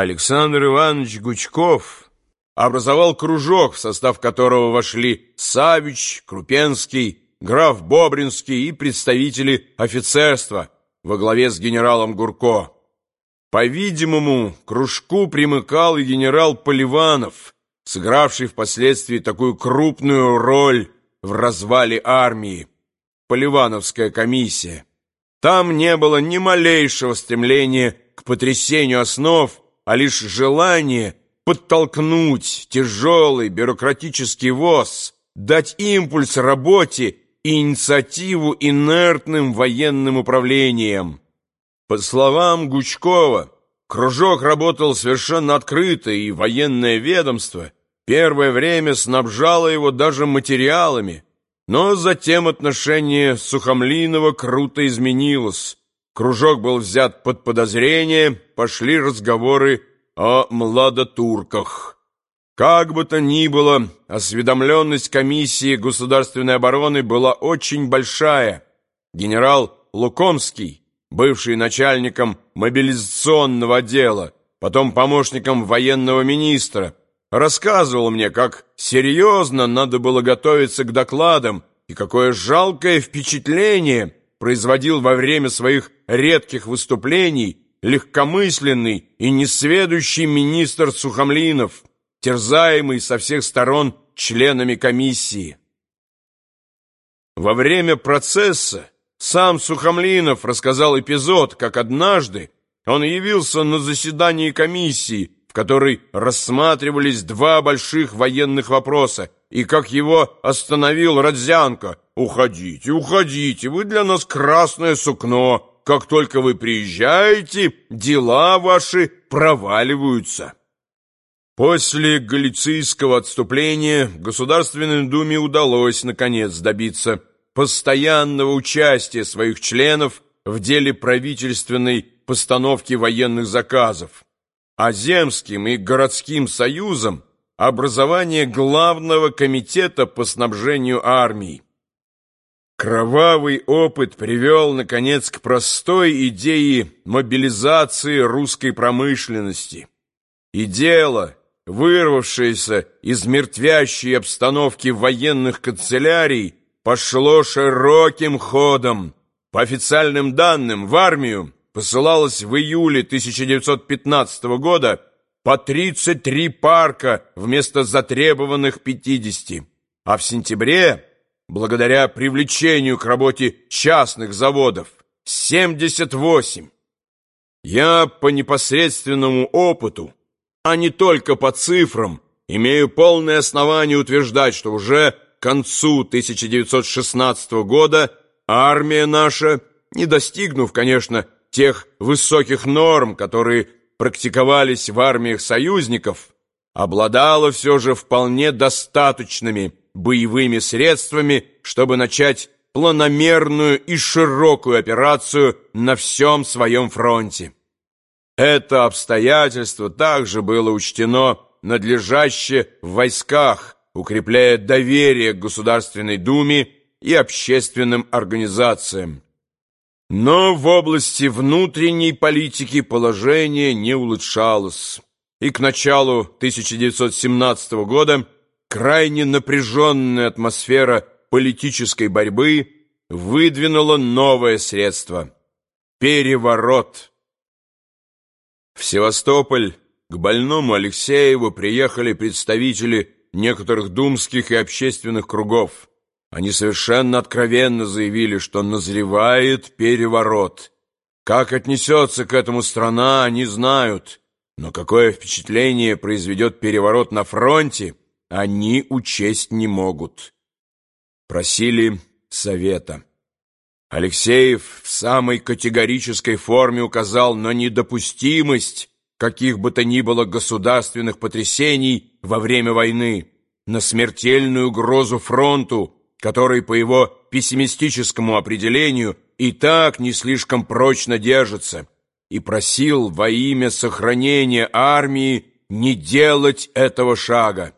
Александр Иванович Гучков образовал кружок, в состав которого вошли Савич, Крупенский, граф Бобринский и представители офицерства во главе с генералом Гурко. По-видимому, кружку примыкал и генерал Поливанов, сыгравший впоследствии такую крупную роль в развале армии. Поливановская комиссия. Там не было ни малейшего стремления к потрясению основ, а лишь желание подтолкнуть тяжелый бюрократический воз, дать импульс работе и инициативу инертным военным управлениям. По словам Гучкова, кружок работал совершенно открыто, и военное ведомство первое время снабжало его даже материалами, но затем отношение Сухомлинова круто изменилось. Кружок был взят под подозрение, пошли разговоры о младотурках. Как бы то ни было, осведомленность комиссии государственной обороны была очень большая. Генерал Лукомский, бывший начальником мобилизационного отдела, потом помощником военного министра, рассказывал мне, как серьезно надо было готовиться к докладам и какое жалкое впечатление производил во время своих редких выступлений легкомысленный и несведущий министр Сухомлинов, терзаемый со всех сторон членами комиссии. Во время процесса сам Сухомлинов рассказал эпизод, как однажды он явился на заседании комиссии, в которой рассматривались два больших военных вопроса, и как его остановил Родзянко. «Уходите, уходите, вы для нас красное сукно. Как только вы приезжаете, дела ваши проваливаются». После галицийского отступления Государственной Думе удалось, наконец, добиться постоянного участия своих членов в деле правительственной постановки военных заказов а земским и городским союзом образование главного комитета по снабжению армии. Кровавый опыт привел, наконец, к простой идее мобилизации русской промышленности. И дело, вырвавшееся из мертвящей обстановки военных канцелярий, пошло широким ходом. По официальным данным, в армию посылалось в июле 1915 года по 33 парка вместо затребованных 50, а в сентябре, благодаря привлечению к работе частных заводов, 78. Я по непосредственному опыту, а не только по цифрам, имею полное основание утверждать, что уже к концу 1916 года армия наша, не достигнув, конечно, тех высоких норм, которые практиковались в армиях союзников, обладала все же вполне достаточными боевыми средствами, чтобы начать планомерную и широкую операцию на всем своем фронте. Это обстоятельство также было учтено надлежаще в войсках, укрепляя доверие к Государственной Думе и общественным организациям. Но в области внутренней политики положение не улучшалось, и к началу 1917 года крайне напряженная атмосфера политической борьбы выдвинула новое средство – переворот. В Севастополь к больному Алексееву приехали представители некоторых думских и общественных кругов. Они совершенно откровенно заявили, что назревает переворот. Как отнесется к этому страна, они знают. Но какое впечатление произведет переворот на фронте, они учесть не могут. Просили совета. Алексеев в самой категорической форме указал на недопустимость каких бы то ни было государственных потрясений во время войны, на смертельную угрозу фронту, который, по его пессимистическому определению, и так не слишком прочно держится, и просил во имя сохранения армии не делать этого шага.